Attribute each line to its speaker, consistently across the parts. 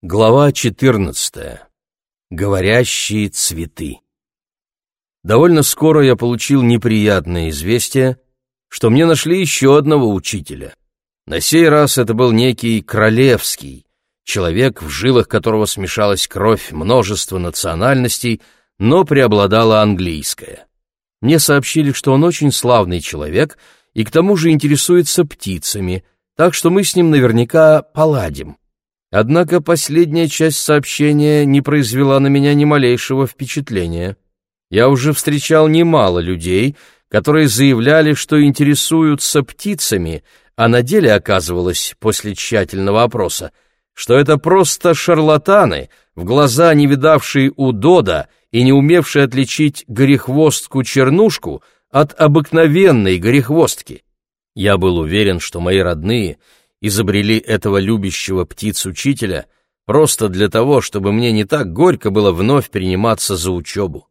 Speaker 1: Глава 14. Говорящие цветы. Довольно скоро я получил неприятное известие, что мне нашли еще одного учителя. На сей раз это был некий Королевский, человек, в жилах которого смешалась кровь множества национальностей, но преобладала английская. Мне сообщили, что он очень славный человек и к тому же интересуется птицами, так что мы с ним наверняка поладим. Однако последняя часть сообщения не произвела на меня ни малейшего впечатления. Я уже встречал немало людей, которые заявляли, что интересуются птицами, а на деле оказывалось, после тщательного опроса, что это просто шарлатаны, в глаза не видавшие удода и не умевшие отличить горехвостку-чернушку от обыкновенной горехвостки. Я был уверен, что мои родные — изобрели этого любящего птиц-учителя просто для того, чтобы мне не так горько было вновь приниматься за учебу.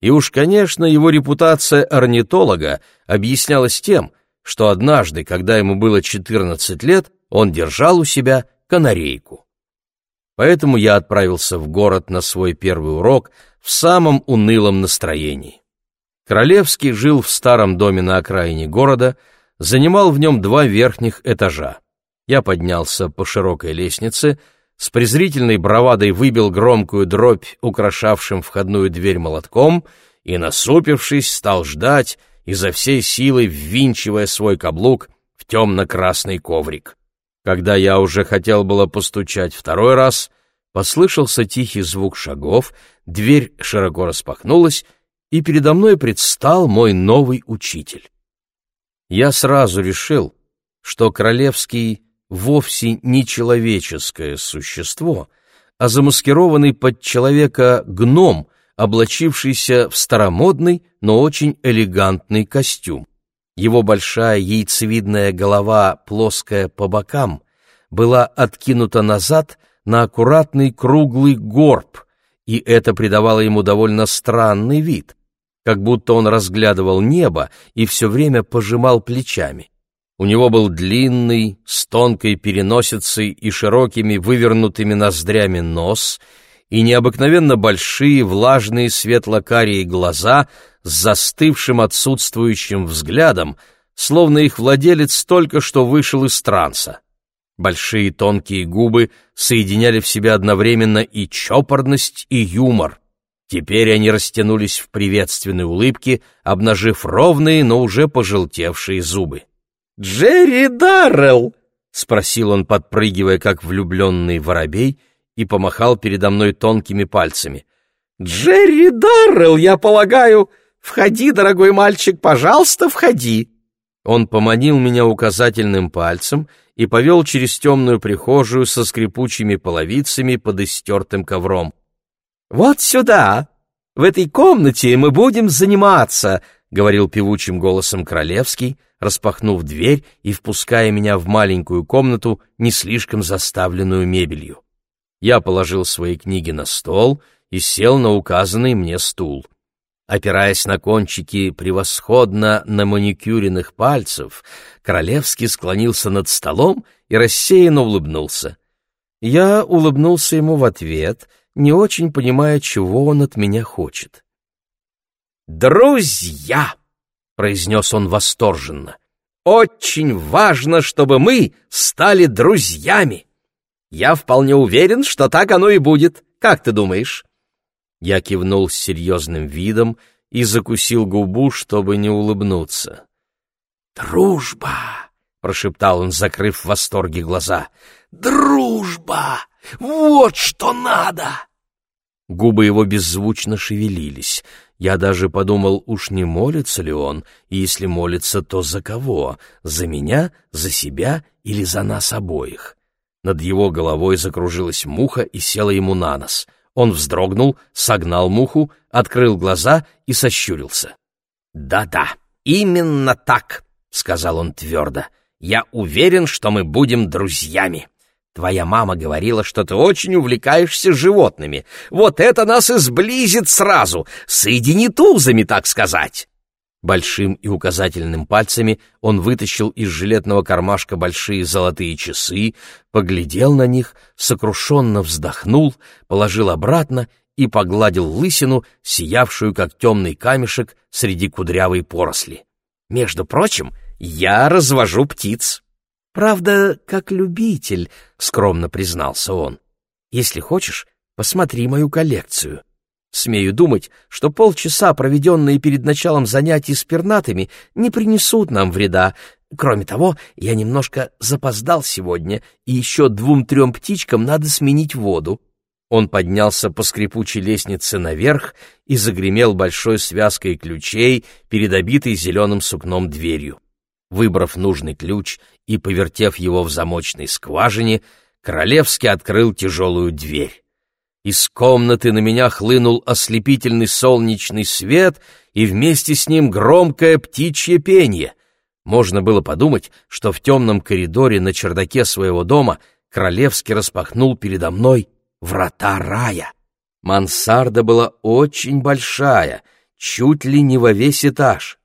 Speaker 1: И уж, конечно, его репутация орнитолога объяснялась тем, что однажды, когда ему было 14 лет, он держал у себя канарейку. Поэтому я отправился в город на свой первый урок в самом унылом настроении. Королевский жил в старом доме на окраине города, занимал в нем два верхних этажа. Я поднялся по широкой лестнице, с презрительной бравадой выбил громкую дробь, украшавшим входную дверь молотком, и, насупившись, стал ждать, изо всей силы ввинчивая свой каблук в темно-красный коврик. Когда я уже хотел было постучать второй раз, послышался тихий звук шагов, дверь широко распахнулась, и передо мной предстал мой новый учитель. Я сразу решил, что Королевский вовсе не человеческое существо, а замаскированный под человека гном, облачившийся в старомодный, но очень элегантный костюм. Его большая яйцевидная голова, плоская по бокам, была откинута назад на аккуратный круглый горб, и это придавало ему довольно странный вид, как будто он разглядывал небо и все время пожимал плечами. У него был длинный, с тонкой переносицей и широкими вывернутыми ноздрями нос и необыкновенно большие влажные светло-карие глаза с застывшим отсутствующим взглядом, словно их владелец только что вышел из транса. Большие тонкие губы соединяли в себе одновременно и чопорность, и юмор. Теперь они растянулись в приветственной улыбке, обнажив ровные, но уже пожелтевшие зубы. «Джерри Даррелл!» — спросил он, подпрыгивая, как влюбленный воробей, и помахал передо мной тонкими пальцами. «Джерри Даррелл, я полагаю! Входи, дорогой мальчик, пожалуйста, входи!» Он поманил меня указательным пальцем и повел через темную прихожую со скрипучими половицами под истертым ковром. «Вот сюда! В этой комнате мы будем заниматься!» — говорил певучим голосом Королевский, распахнув дверь и впуская меня в маленькую комнату, не слишком заставленную мебелью. Я положил свои книги на стол и сел на указанный мне стул. Опираясь на кончики превосходно на маникюренных пальцев, Королевский склонился над столом и рассеянно улыбнулся. Я улыбнулся ему в ответ, не очень понимая, чего он от меня хочет. «Друзья!» — произнес он восторженно. «Очень важно, чтобы мы стали друзьями. Я вполне уверен, что так оно и будет. Как ты думаешь?» Я кивнул с серьезным видом и закусил губу, чтобы не улыбнуться. «Дружба!» — прошептал он, закрыв в восторге глаза. «Дружба! Вот что надо!» Губы его беззвучно шевелились. Я даже подумал, уж не молится ли он, и если молится, то за кого? За меня, за себя или за нас обоих? Над его головой закружилась муха и села ему на нос. Он вздрогнул, согнал муху, открыл глаза и сощурился. «Да-да, именно так», — сказал он твердо. «Я уверен, что мы будем друзьями. Твоя мама говорила, что ты очень увлекаешься животными. Вот это нас и сблизит сразу, соединит узами, так сказать. Большим и указательным пальцами он вытащил из жилетного кармашка большие золотые часы, поглядел на них, сокрушенно вздохнул, положил обратно и погладил лысину, сиявшую, как темный камешек, среди кудрявой поросли. «Между прочим, я развожу птиц». «Правда, как любитель», — скромно признался он. «Если хочешь, посмотри мою коллекцию. Смею думать, что полчаса, проведенные перед началом занятий с пернатыми, не принесут нам вреда. Кроме того, я немножко запоздал сегодня, и еще двум-трем птичкам надо сменить воду. Он поднялся по скрипучей лестнице наверх и загремел большой связкой ключей перед обитой зеленым сукном дверью. Выбрав нужный ключ и повертев его в замочной скважине, Королевский открыл тяжелую дверь. Из комнаты на меня хлынул ослепительный солнечный свет и вместе с ним громкое птичье пение. Можно было подумать, что в темном коридоре на чердаке своего дома Королевский распахнул передо мной врата рая. Мансарда была очень большая, чуть ли не во весь этаж.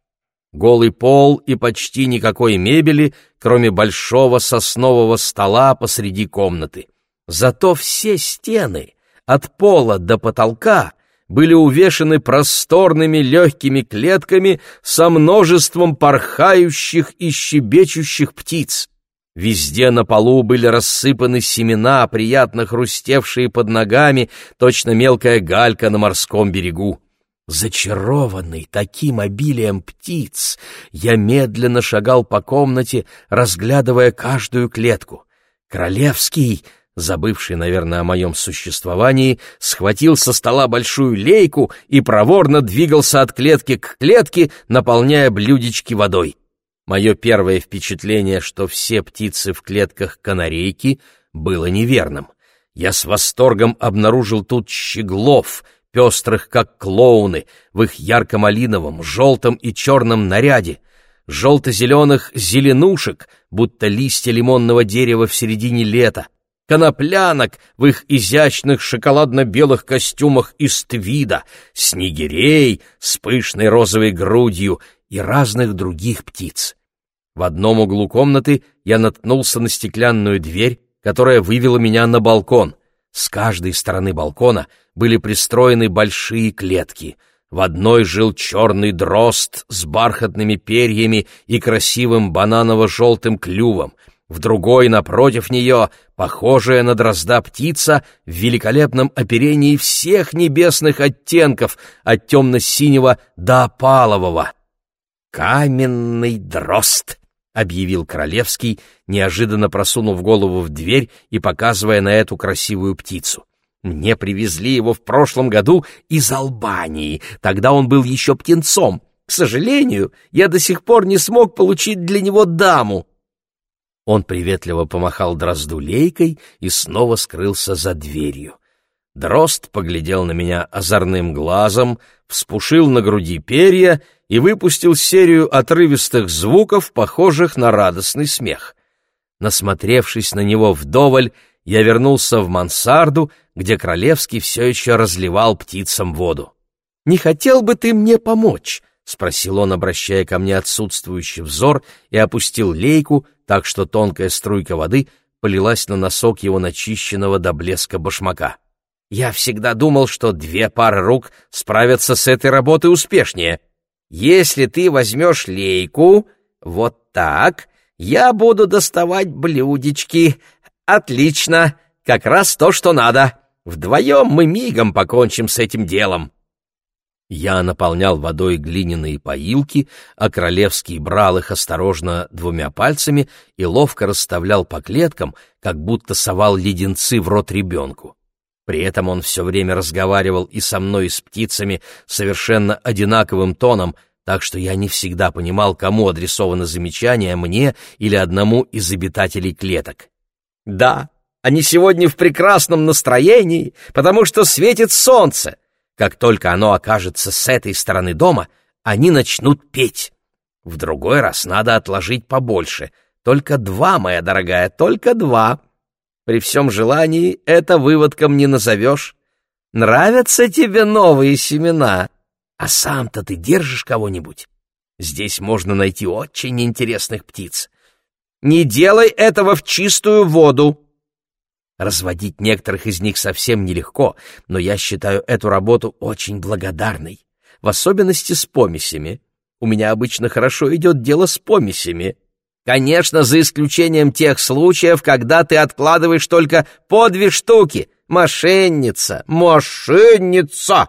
Speaker 1: Голый пол и почти никакой мебели, кроме большого соснового стола посреди комнаты. Зато все стены от пола до потолка были увешаны просторными легкими клетками со множеством порхающих и щебечущих птиц. Везде на полу были рассыпаны семена, приятно хрустевшие под ногами, точно мелкая галька на морском берегу. Зачарованный таким обилием птиц, я медленно шагал по комнате, разглядывая каждую клетку. Королевский забывший, наверное, о моем существовании, схватил со стола большую лейку и проворно двигался от клетки к клетке, наполняя блюдечки водой. Мое первое впечатление, что все птицы в клетках канарейки, было неверным. Я с восторгом обнаружил тут щеглов, пестрых, как клоуны, в их ярко-малиновом, желтом и черном наряде, желто-зеленых зеленушек, будто листья лимонного дерева в середине лета, коноплянок в их изящных шоколадно-белых костюмах из твида, снегирей с пышной розовой грудью и разных других птиц. В одном углу комнаты я наткнулся на стеклянную дверь, которая вывела меня на балкон. С каждой стороны балкона были пристроены большие клетки. В одной жил черный дрозд с бархатными перьями и красивым бананово-желтым клювом — в другой, напротив нее, похожая на дрозда птица в великолепном оперении всех небесных оттенков, от темно-синего до опалового. «Каменный дрозд!» — объявил Королевский, неожиданно просунув голову в дверь и показывая на эту красивую птицу. «Мне привезли его в прошлом году из Албании, тогда он был еще птенцом. К сожалению, я до сих пор не смог получить для него даму». Он приветливо помахал дрозду лейкой и снова скрылся за дверью. Дрозд поглядел на меня озорным глазом, вспушил на груди перья и выпустил серию отрывистых звуков, похожих на радостный смех. Насмотревшись на него вдоволь, я вернулся в мансарду, где Королевский все еще разливал птицам воду. «Не хотел бы ты мне помочь?» — спросил он, обращая ко мне отсутствующий взор, и опустил лейку, так что тонкая струйка воды полилась на носок его начищенного до блеска башмака. «Я всегда думал, что две пары рук справятся с этой работой успешнее. Если ты возьмешь лейку, вот так, я буду доставать блюдечки. Отлично, как раз то, что надо. Вдвоем мы мигом покончим с этим делом». Я наполнял водой глиняные поилки, а Королевский брал их осторожно двумя пальцами и ловко расставлял по клеткам, как будто совал леденцы в рот ребенку. При этом он все время разговаривал и со мной, и с птицами совершенно одинаковым тоном, так что я не всегда понимал, кому адресовано замечание, мне или одному из обитателей клеток. «Да, они сегодня в прекрасном настроении, потому что светит солнце», как только оно окажется с этой стороны дома, они начнут петь. В другой раз надо отложить побольше. Только два, моя дорогая, только два. При всем желании это выводком не назовешь. Нравятся тебе новые семена? А сам-то ты держишь кого-нибудь? Здесь можно найти очень интересных птиц. Не делай этого в чистую воду. Разводить некоторых из них совсем нелегко, но я считаю эту работу очень благодарной, в особенности с помесями. У меня обычно хорошо идет дело с помесями. Конечно, за исключением тех случаев, когда ты откладываешь только по две штуки. Мошенница! Мошенница!»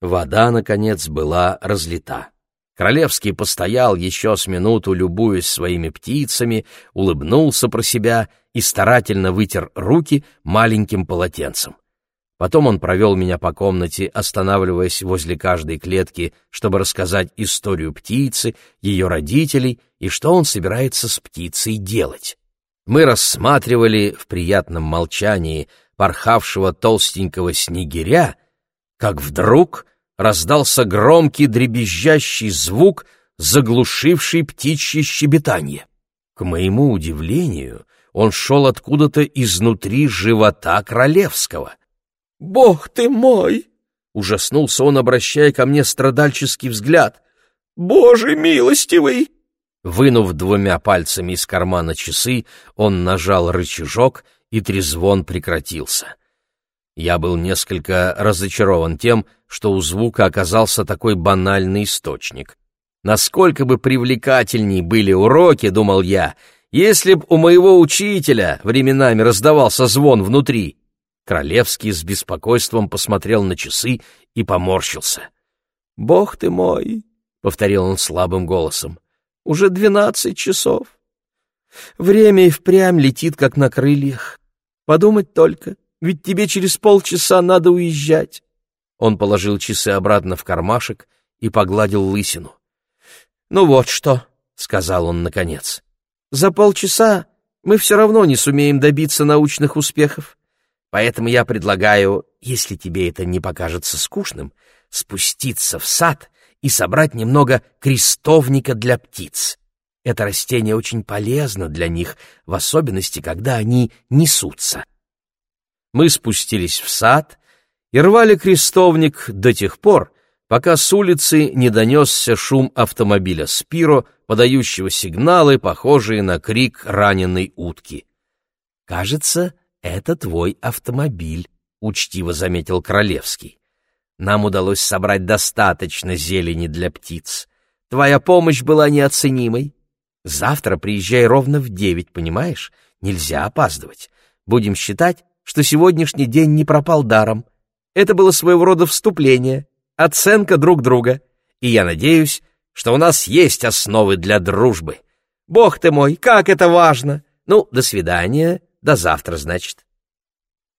Speaker 1: Вода, наконец, была разлита. Королевский постоял еще с минуту, любуясь своими птицами, улыбнулся про себя и старательно вытер руки маленьким полотенцем. Потом он провел меня по комнате, останавливаясь возле каждой клетки, чтобы рассказать историю птицы, ее родителей и что он собирается с птицей делать. Мы рассматривали в приятном молчании порхавшего толстенького снегиря, как вдруг раздался громкий дребезжащий звук, заглушивший птичье щебетание. К моему удивлению, он шел откуда-то изнутри живота королевского. «Бог ты мой!» — ужаснулся он, обращая ко мне страдальческий взгляд. «Боже милостивый!» Вынув двумя пальцами из кармана часы, он нажал рычажок, и трезвон прекратился. Я был несколько разочарован тем, что у звука оказался такой банальный источник. Насколько бы привлекательней были уроки, думал я, если б у моего учителя временами раздавался звон внутри. Королевский с беспокойством посмотрел на часы и поморщился. «Бог ты мой!» — повторил он слабым голосом. «Уже двенадцать часов. Время и впрямь летит, как на крыльях. Подумать только, ведь тебе через полчаса надо уезжать. Он положил часы обратно в кармашек и погладил лысину. «Ну вот что», — сказал он наконец, — «за полчаса мы все равно не сумеем добиться научных успехов. Поэтому я предлагаю, если тебе это не покажется скучным, спуститься в сад и собрать немного крестовника для птиц. Это растение очень полезно для них, в особенности, когда они несутся». Мы спустились в сад и рвали крестовник до тех пор, пока с улицы не донесся шум автомобиля «Спиро», подающего сигналы, похожие на крик раненой утки. «Кажется, это твой автомобиль», — учтиво заметил Королевский. «Нам удалось собрать достаточно зелени для птиц. Твоя помощь была неоценимой. Завтра приезжай ровно в девять, понимаешь? Нельзя опаздывать. Будем считать, что сегодняшний день не пропал даром. Это было своего рода вступление, оценка друг друга. И я надеюсь, что у нас есть основы для дружбы. Бог ты мой, как это важно! Ну, до свидания, до завтра, значит.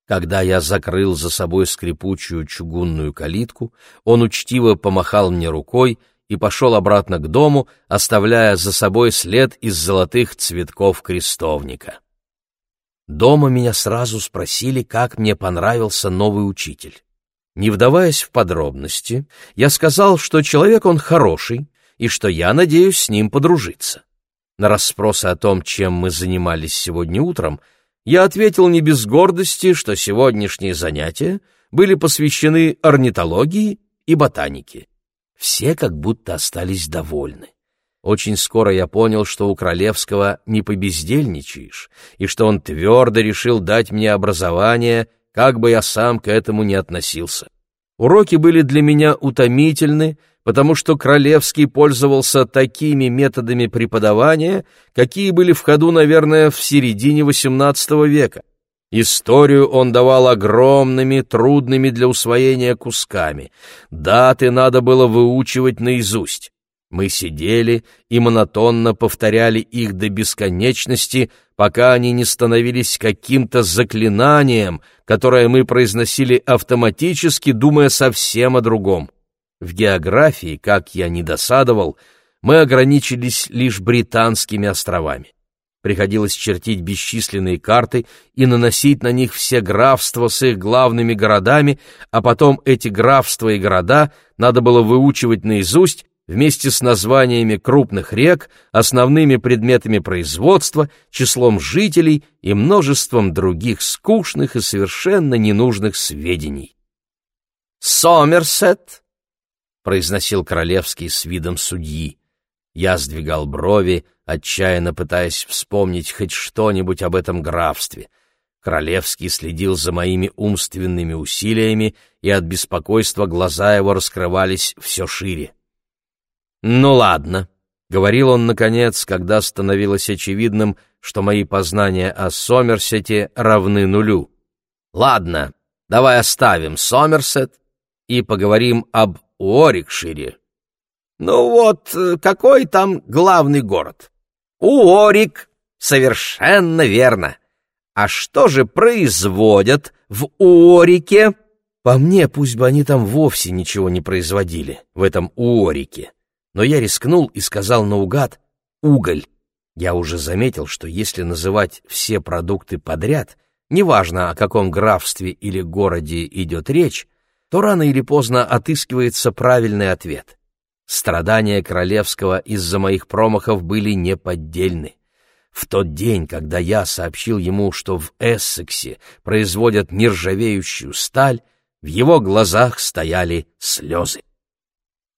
Speaker 1: Когда я закрыл за собой скрипучую чугунную калитку, он учтиво помахал мне рукой и пошел обратно к дому, оставляя за собой след из золотых цветков крестовника. Дома меня сразу спросили, как мне понравился новый учитель. Не вдаваясь в подробности, я сказал, что человек он хороший и что я надеюсь с ним подружиться. На расспросы о том, чем мы занимались сегодня утром, я ответил не без гордости, что сегодняшние занятия были посвящены орнитологии и ботанике. Все как будто остались довольны. Очень скоро я понял, что у Королевского не побездельничаешь, и что он твердо решил дать мне образование, как бы я сам к этому не относился. Уроки были для меня утомительны, потому что Королевский пользовался такими методами преподавания, какие были в ходу, наверное, в середине XVIII века. Историю он давал огромными, трудными для усвоения кусками. Даты надо было выучивать наизусть. Мы сидели и монотонно повторяли их до бесконечности, пока они не становились каким-то заклинанием, которое мы произносили автоматически, думая совсем о другом. В географии, как я не досадовал, мы ограничились лишь британскими островами. Приходилось чертить бесчисленные карты и наносить на них все графства с их главными городами, а потом эти графства и города надо было выучивать наизусть вместе с названиями крупных рек, основными предметами производства, числом жителей и множеством других скучных и совершенно ненужных сведений. «Сомерсет», произносил Королевский с видом судьи. Я сдвигал брови, отчаянно пытаясь вспомнить хоть что-нибудь об этом графстве. Королевский следил за моими умственными усилиями, и от беспокойства глаза его раскрывались все шире. «Ну ладно», — говорил он, наконец, когда становилось очевидным, что мои познания о Сомерсете равны нулю. «Ладно, давай оставим Сомерсет и поговорим об Уорикшире». «Ну вот, какой там главный город?» «Уорик, совершенно верно. А что же производят в Уорике?» По мне, пусть бы они там вовсе ничего не производили, в этом Уорике но я рискнул и сказал наугад «уголь». Я уже заметил, что если называть все продукты подряд, неважно, о каком графстве или городе идет речь, то рано или поздно отыскивается правильный ответ. Страдания Королевского из-за моих промахов были неподдельны. В тот день, когда я сообщил ему, что в Эссексе производят нержавеющую сталь, в его глазах стояли слезы.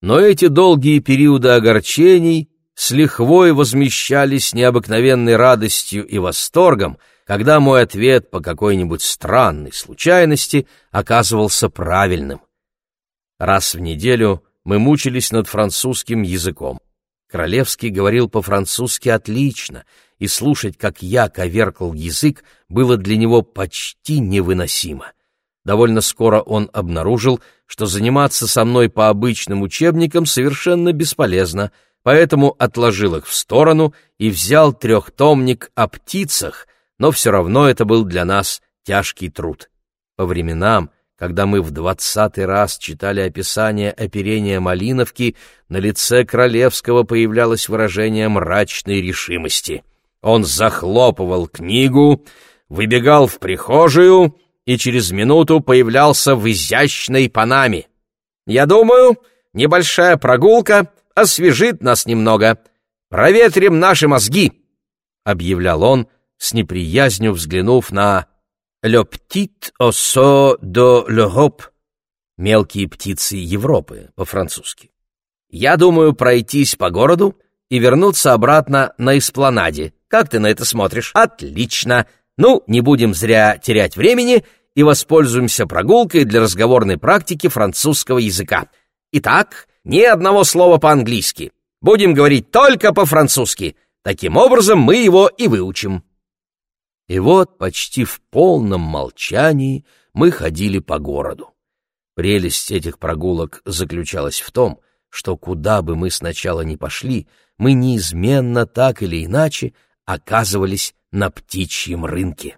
Speaker 1: Но эти долгие периоды огорчений с лихвой возмещались необыкновенной радостью и восторгом, когда мой ответ по какой-нибудь странной случайности оказывался правильным. Раз в неделю мы мучились над французским языком. Королевский говорил по-французски отлично, и слушать, как я коверкал язык, было для него почти невыносимо. Довольно скоро он обнаружил, что заниматься со мной по обычным учебникам совершенно бесполезно, поэтому отложил их в сторону и взял трехтомник о птицах, но все равно это был для нас тяжкий труд. По временам, когда мы в двадцатый раз читали описание оперения Малиновки, на лице Королевского появлялось выражение мрачной решимости. Он захлопывал книгу, выбегал в прихожую — и через минуту появлялся в изящной панаме. «Я думаю, небольшая прогулка освежит нас немного. Проветрим наши мозги», — объявлял он, с неприязнью взглянув на «Le petit oiseau de l'Europe» — «Мелкие птицы Европы» по-французски. «Я думаю пройтись по городу и вернуться обратно на эспланаде. Как ты на это смотришь? Отлично! Ну, не будем зря терять времени и воспользуемся прогулкой для разговорной практики французского языка. Итак, ни одного слова по-английски. Будем говорить только по-французски. Таким образом мы его и выучим. И вот почти в полном молчании мы ходили по городу. Прелесть этих прогулок заключалась в том, что куда бы мы сначала ни пошли, мы неизменно так или иначе оказывались на птичьем рынке.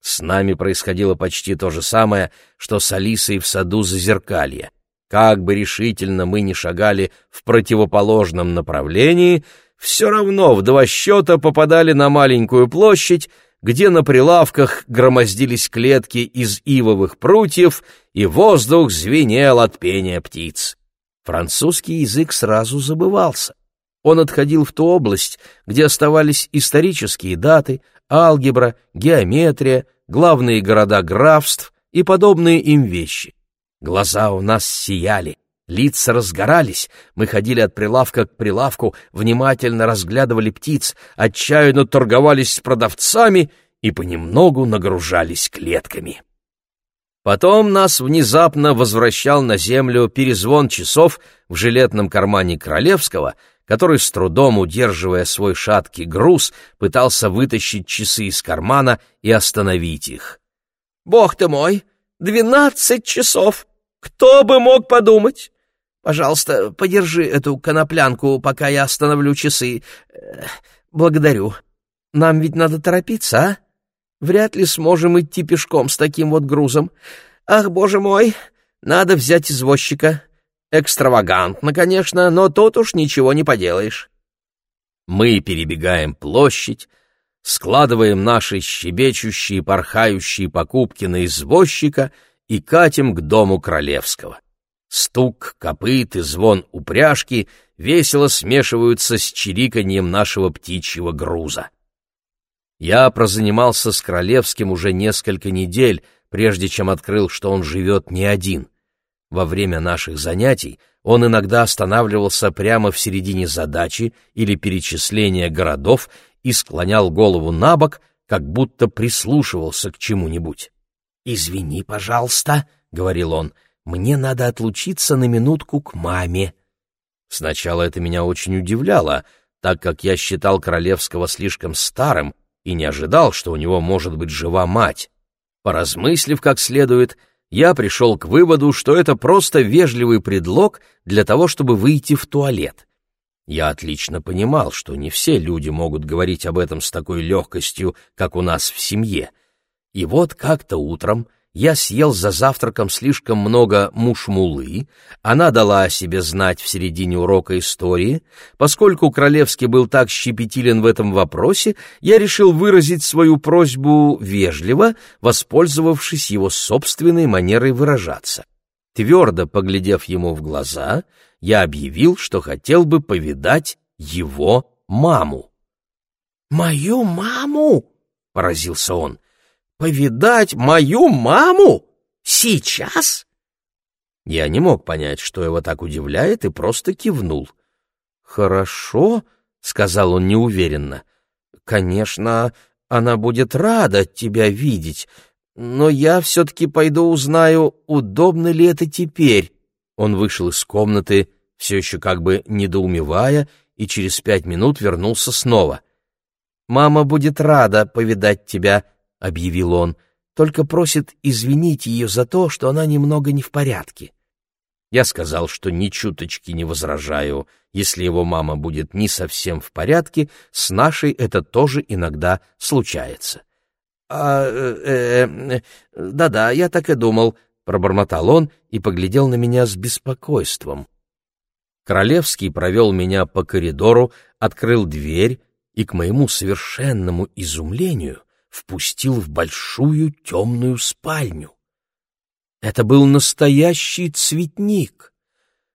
Speaker 1: С нами происходило почти то же самое, что с Алисой в саду Зазеркалья. Как бы решительно мы ни шагали в противоположном направлении, все равно в два счета попадали на маленькую площадь, где на прилавках громоздились клетки из ивовых прутьев, и воздух звенел от пения птиц. Французский язык сразу забывался. Он отходил в ту область, где оставались исторические даты, алгебра, геометрия, главные города графств и подобные им вещи. Глаза у нас сияли, лица разгорались, мы ходили от прилавка к прилавку, внимательно разглядывали птиц, отчаянно торговались с продавцами и понемногу нагружались клетками. Потом нас внезапно возвращал на землю перезвон часов в жилетном кармане Королевского — который, с трудом удерживая свой шаткий груз, пытался вытащить часы из кармана и остановить их. «Бог ты мой! Двенадцать часов! Кто бы мог подумать? Пожалуйста, подержи эту коноплянку, пока я остановлю часы. Благодарю. Нам ведь надо торопиться, а? Вряд ли сможем идти пешком с таким вот грузом. Ах, боже мой, надо взять извозчика. Экстравагантно, конечно, но тут уж ничего не поделаешь. Мы перебегаем площадь, складываем наши щебечущие, порхающие покупки на извозчика и катим к дому Королевского. Стук, копыт и звон упряжки весело смешиваются с чириканьем нашего птичьего груза. Я прозанимался с Королевским уже несколько недель, прежде чем открыл, что он живет не один — Во время наших занятий он иногда останавливался прямо в середине задачи или перечисления городов и склонял голову на бок, как будто прислушивался к чему-нибудь.
Speaker 2: «Извини, пожалуйста», — говорил он, — «мне надо отлучиться на минутку к маме».
Speaker 1: Сначала это меня очень удивляло, так как я считал Королевского слишком старым и не ожидал, что у него может быть жива мать. Поразмыслив как следует, я пришел к выводу, что это просто вежливый предлог для того, чтобы выйти в туалет. Я отлично понимал, что не все люди могут говорить об этом с такой легкостью, как у нас в семье. И вот как-то утром я съел за завтраком слишком много мушмулы, она дала о себе знать в середине урока истории. Поскольку Королевский был так щепетилен в этом вопросе, я решил выразить свою просьбу вежливо, воспользовавшись его собственной манерой выражаться. Твердо поглядев ему в глаза, я объявил, что хотел бы повидать его маму.
Speaker 2: «Мою маму?» — поразился он повидать мою маму? Сейчас?»
Speaker 1: Я не мог понять, что его так удивляет, и просто кивнул. «Хорошо», — сказал он неуверенно. «Конечно, она будет рада тебя видеть, но я все-таки пойду узнаю, удобно ли это теперь». Он вышел из комнаты, все еще как бы недоумевая, и через пять минут вернулся снова. «Мама будет рада повидать тебя», — объявил он, — только просит извинить ее за то, что она немного не в порядке. Я сказал, что ни чуточки не возражаю, если его мама будет не совсем в порядке, с нашей это тоже иногда случается.
Speaker 2: «А, э, э, да-да, я так и думал», — пробормотал он и поглядел на меня с беспокойством.
Speaker 1: Королевский провел меня по коридору, открыл дверь и, к моему совершенному изумлению, впустил в большую темную спальню. Это был настоящий цветник.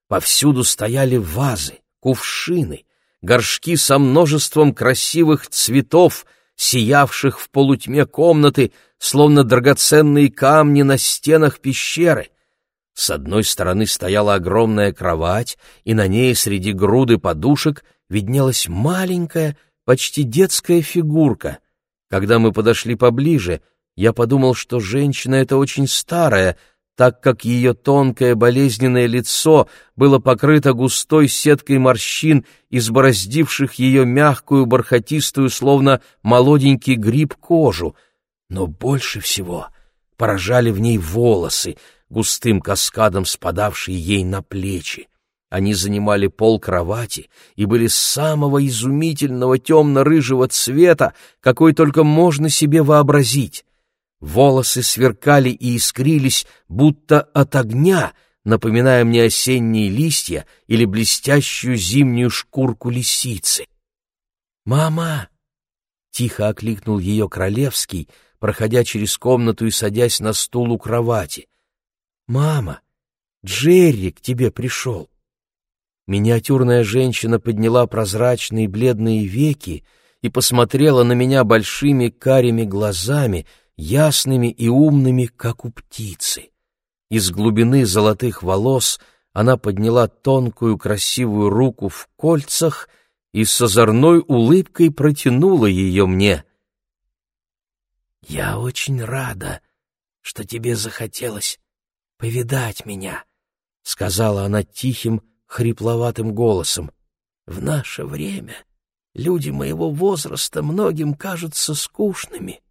Speaker 1: Повсюду стояли вазы, кувшины, горшки со множеством красивых цветов, сиявших в полутьме комнаты, словно драгоценные камни на стенах пещеры. С одной стороны стояла огромная кровать, и на ней среди груды подушек виднелась маленькая, почти детская фигурка. Когда мы подошли поближе, я подумал, что женщина эта очень старая, так как ее тонкое болезненное лицо было покрыто густой сеткой морщин, избороздивших ее мягкую, бархатистую, словно молоденький гриб кожу. Но больше всего поражали в ней волосы, густым каскадом спадавшие ей на плечи. Они занимали пол кровати и были самого изумительного темно-рыжего цвета, какой только можно себе вообразить. Волосы сверкали и искрились, будто от огня, напоминая мне осенние листья или блестящую зимнюю шкурку лисицы. «Мама!» — тихо окликнул ее Королевский, проходя через комнату и садясь на стул у кровати. «Мама, Джерри к тебе пришел!» Миниатюрная женщина подняла прозрачные бледные веки и посмотрела на меня большими карими глазами, ясными и умными, как у птицы. Из глубины золотых волос она подняла тонкую красивую руку в кольцах и с озорной улыбкой протянула ее мне. «Я очень рада, что тебе захотелось повидать меня», — сказала она тихим, хрипловатым голосом. «В наше время люди моего возраста многим кажутся скучными».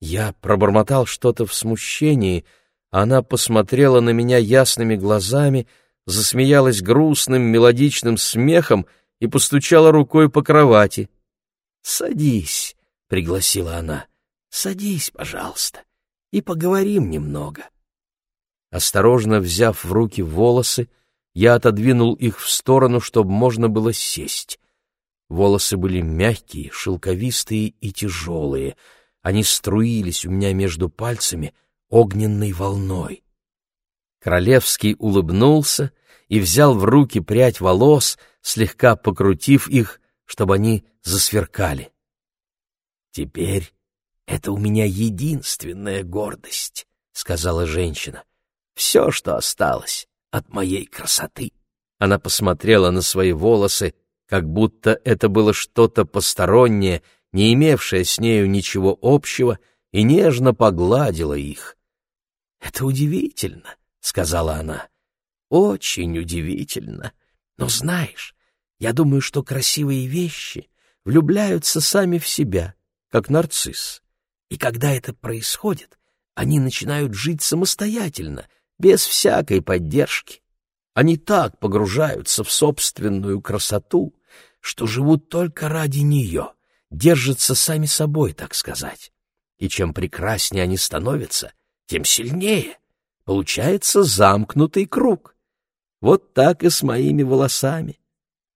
Speaker 1: Я пробормотал что-то в смущении, она посмотрела на меня ясными глазами, засмеялась грустным мелодичным смехом и постучала рукой по кровати. «Садись», — пригласила она, — «садись, пожалуйста, и поговорим немного». Осторожно взяв в руки волосы, я отодвинул их в сторону, чтобы можно было сесть. Волосы были мягкие, шелковистые и тяжелые. Они струились у меня между пальцами огненной волной. Королевский улыбнулся и взял в руки прядь волос, слегка покрутив их, чтобы они засверкали. «Теперь это у меня единственная гордость», — сказала женщина.
Speaker 2: все, что осталось от моей красоты. Она посмотрела на свои волосы, как будто это было что-то постороннее, не имевшее с нею ничего общего, и нежно погладила их. «Это удивительно», — сказала она, — «очень удивительно. Но знаешь, я думаю, что красивые вещи влюбляются сами в себя, как нарцисс. И когда это происходит, они начинают жить самостоятельно, без всякой поддержки. Они так погружаются в собственную красоту, что живут только ради нее, держатся сами собой, так сказать. И чем прекраснее они становятся, тем сильнее. Получается замкнутый круг. Вот так и с моими волосами.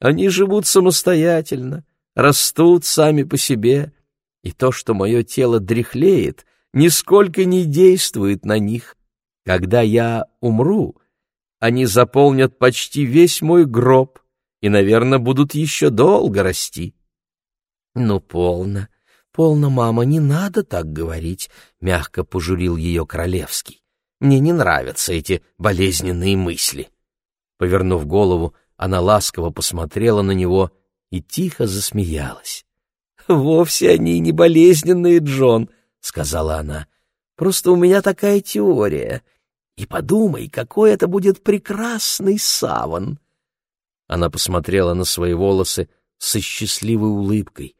Speaker 2: Они живут самостоятельно, растут сами по себе, и то, что мое тело дряхлеет, нисколько не действует на них. Когда я умру, они заполнят почти весь мой гроб и, наверное, будут еще долго расти. Ну, полно, полно, мама, не надо так говорить, мягко пожурил ее Королевский. Мне не нравятся эти болезненные мысли. Повернув голову, она ласково посмотрела на него и тихо засмеялась. «Вовсе они не болезненные, Джон», — сказала она. «Просто у меня такая теория. И подумай, какой это будет прекрасный саван!» Она посмотрела на свои волосы со счастливой улыбкой.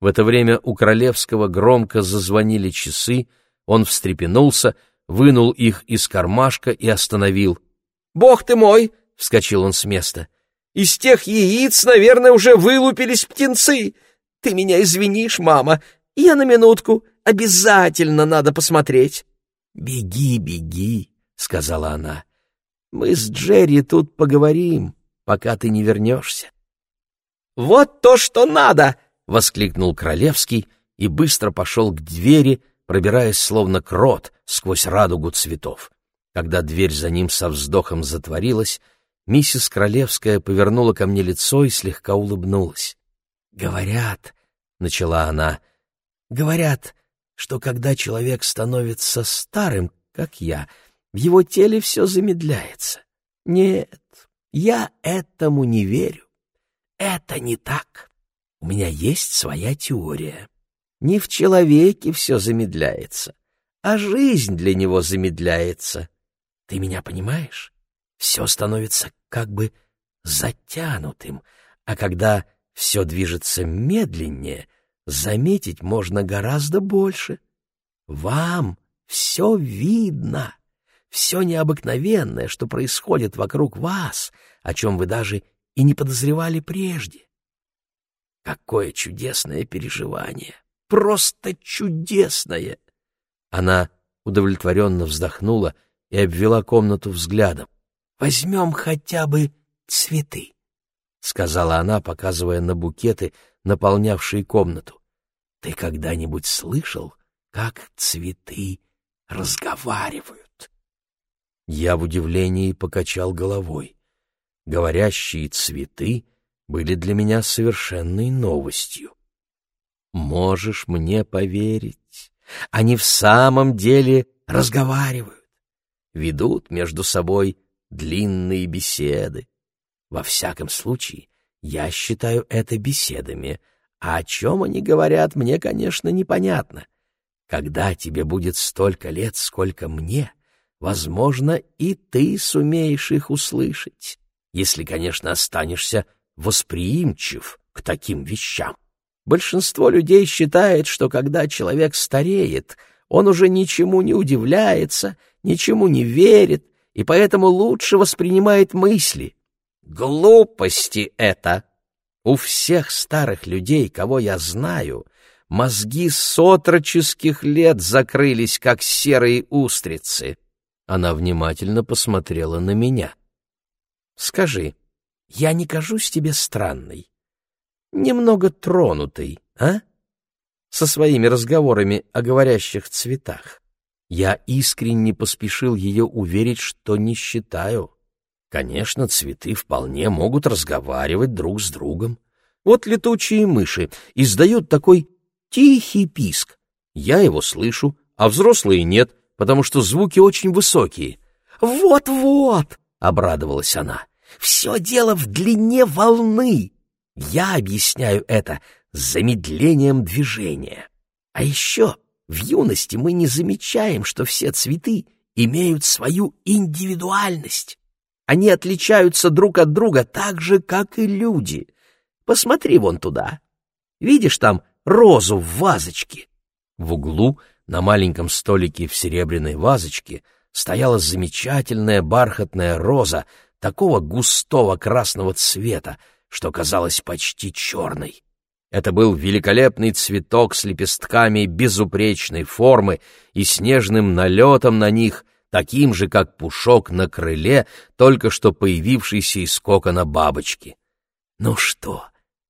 Speaker 2: В это время у Королевского громко зазвонили часы, он встрепенулся, вынул их из кармашка и остановил. «Бог ты мой!» — вскочил он с места. «Из тех яиц, наверное, уже вылупились птенцы! Ты меня извинишь, мама, я на минутку, обязательно надо посмотреть!» «Беги, беги», — сказала она. «Мы с Джерри тут поговорим, пока ты не вернешься». «Вот то, что надо!» — воскликнул Королевский и быстро пошел к двери, пробираясь словно крот сквозь радугу цветов. Когда дверь за ним со вздохом затворилась, миссис Королевская повернула ко мне лицо и слегка улыбнулась. «Говорят», — начала она, — «говорят, что когда человек становится старым, как я, в его теле все замедляется. Нет, я этому не верю. Это не так. У меня есть своя теория. Не в человеке все замедляется, а жизнь для него замедляется. Ты меня понимаешь? Все становится как бы затянутым, а когда все движется медленнее — заметить можно гораздо больше. Вам все видно, все необыкновенное, что происходит вокруг вас, о чем вы даже и не подозревали прежде. Какое чудесное переживание! Просто чудесное! Она удовлетворенно вздохнула и обвела комнату взглядом. «Возьмем хотя бы цветы», — сказала она, показывая на букеты, наполнявшие комнату. Ты когда-нибудь слышал, как цветы разговаривают? Я в удивлении покачал головой. Говорящие цветы были для меня совершенной новостью. Можешь мне поверить, они в самом деле разговаривают, ведут между собой длинные беседы. Во всяком случае, я считаю это беседами — а о чем они говорят, мне, конечно, непонятно. Когда тебе будет столько лет, сколько мне, возможно, и ты сумеешь их услышать, если, конечно, останешься восприимчив к таким вещам. Большинство людей считает, что когда человек стареет, он уже ничему не удивляется, ничему не верит, и поэтому лучше воспринимает мысли. Глупости это! У всех старых людей, кого я знаю, мозги с лет закрылись, как серые устрицы. Она внимательно посмотрела на меня. «Скажи, я не кажусь тебе странной? Немного тронутой, а? Со своими разговорами о говорящих цветах. Я искренне поспешил ее уверить, что не считаю. Конечно, цветы вполне могут разговаривать друг с другом. Вот летучие мыши издают такой тихий писк. Я его слышу, а взрослые нет, потому что звуки очень высокие. Вот-вот!» — обрадовалась она. «Все дело в длине волны. Я объясняю это замедлением движения. А еще в юности мы не замечаем, что все цветы имеют свою индивидуальность. Они отличаются друг от друга так же, как и люди. Посмотри вон туда. Видишь там розу в вазочке? В углу, на маленьком столике в серебряной вазочке, стояла замечательная бархатная роза такого густого красного цвета, что казалась почти черной. Это был великолепный цветок с лепестками безупречной формы и снежным налетом на них, таким же, как пушок на крыле, только что появившийся из кокона бабочки. «Ну что,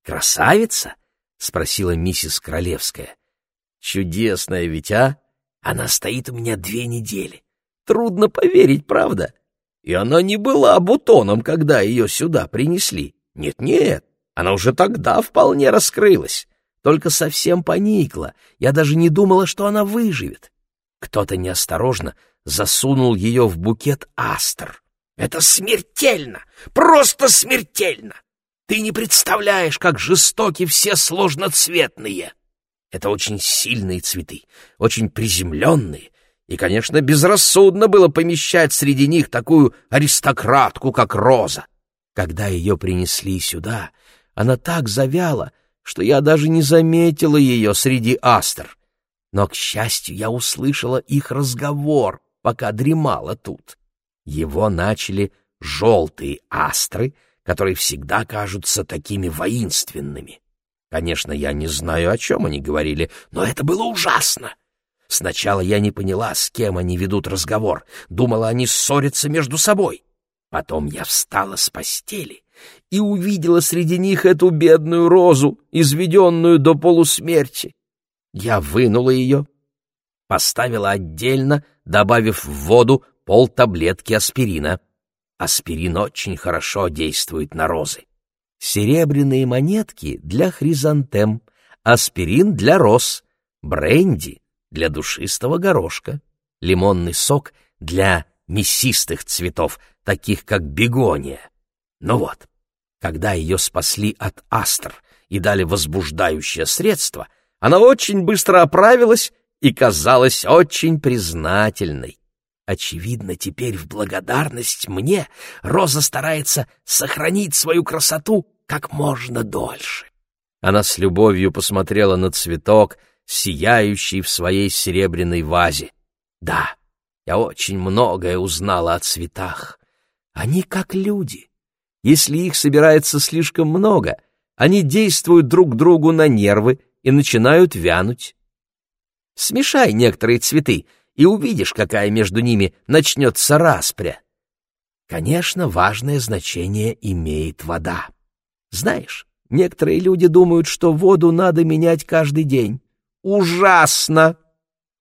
Speaker 2: красавица?» — спросила миссис Королевская. «Чудесная ведь, а? Она стоит у меня две недели. Трудно поверить, правда? И она не была бутоном, когда ее сюда принесли. Нет-нет, она уже тогда вполне раскрылась, только совсем поникла. Я даже не думала, что она выживет. Кто-то неосторожно засунул ее в букет астр. Это смертельно! Просто смертельно! Ты не представляешь, как жестоки все сложноцветные. Это очень сильные цветы, очень приземленные, и, конечно, безрассудно было помещать среди них такую аристократку, как Роза. Когда ее принесли сюда, она так завяла, что я даже не заметила ее среди астр. Но, к счастью, я услышала их разговор, пока дремала тут. Его начали желтые астры, которые всегда кажутся такими воинственными. Конечно, я не знаю, о чем они говорили, но это было ужасно. Сначала я не поняла, с кем они ведут разговор, думала, они ссорятся между собой. Потом я встала с постели и увидела среди них эту бедную розу, изведенную до полусмерти. Я вынула ее, поставила отдельно, добавив в воду полтаблетки аспирина. Аспирин очень хорошо действует на розы. Серебряные монетки для хризантем, аспирин для роз, бренди для душистого горошка, лимонный сок для мясистых цветов, таких как бегония. Ну вот, когда ее спасли от астр и дали возбуждающее средство, она очень быстро оправилась и казалась очень признательной. Очевидно, теперь в благодарность мне Роза старается сохранить свою красоту как можно дольше. Она с любовью посмотрела на цветок, сияющий в своей серебряной вазе. Да, я очень многое узнала о цветах. Они как люди. Если их собирается слишком много, они действуют друг другу на нервы и начинают вянуть. Смешай некоторые цветы, и увидишь, какая между ними начнется распря. Конечно, важное значение имеет вода. Знаешь, некоторые люди думают, что воду надо менять каждый день. Ужасно!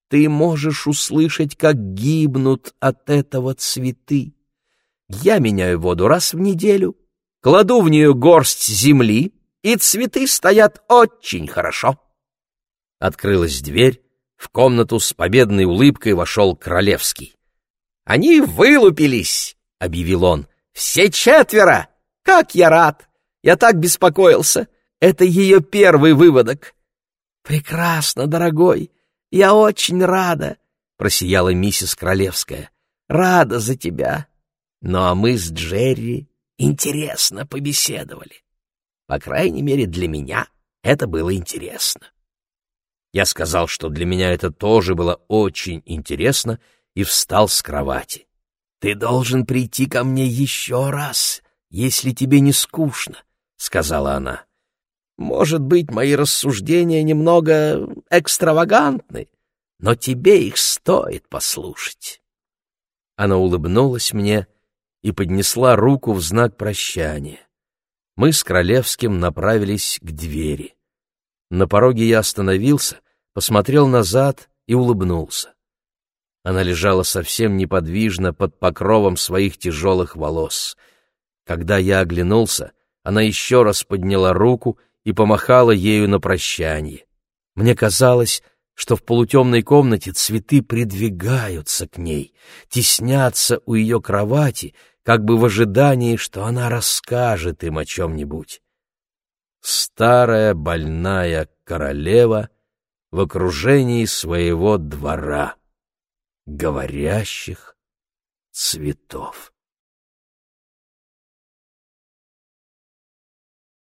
Speaker 2: Ты можешь услышать, как гибнут от этого цветы. Я меняю воду раз в неделю, кладу в нее горсть земли, и цветы стоят очень хорошо. Открылась дверь, в комнату с победной улыбкой вошел Королевский. «Они вылупились!» — объявил он. «Все четверо! Как я рад! Я так беспокоился! Это ее первый выводок!» «Прекрасно, дорогой! Я очень рада!» — просияла миссис Королевская. «Рада за тебя!» Ну а мы с Джерри интересно побеседовали. По крайней мере, для меня это было интересно. Я сказал, что для меня это тоже было очень интересно, и встал с кровати. «Ты должен прийти ко мне еще раз, если тебе не скучно», — сказала она. «Может быть, мои рассуждения немного экстравагантны, но тебе их стоит послушать». Она улыбнулась мне и поднесла руку в знак прощания. Мы с Королевским направились к двери. На пороге я остановился, посмотрел назад и улыбнулся. Она лежала совсем неподвижно под покровом своих тяжелых волос. Когда я оглянулся, она еще раз подняла руку и помахала ею на прощание. Мне казалось, что в полутемной комнате цветы придвигаются к ней, теснятся у ее кровати, как бы в ожидании, что она расскажет им о чем-нибудь. Старая больная королева в окружении своего двора, говорящих цветов.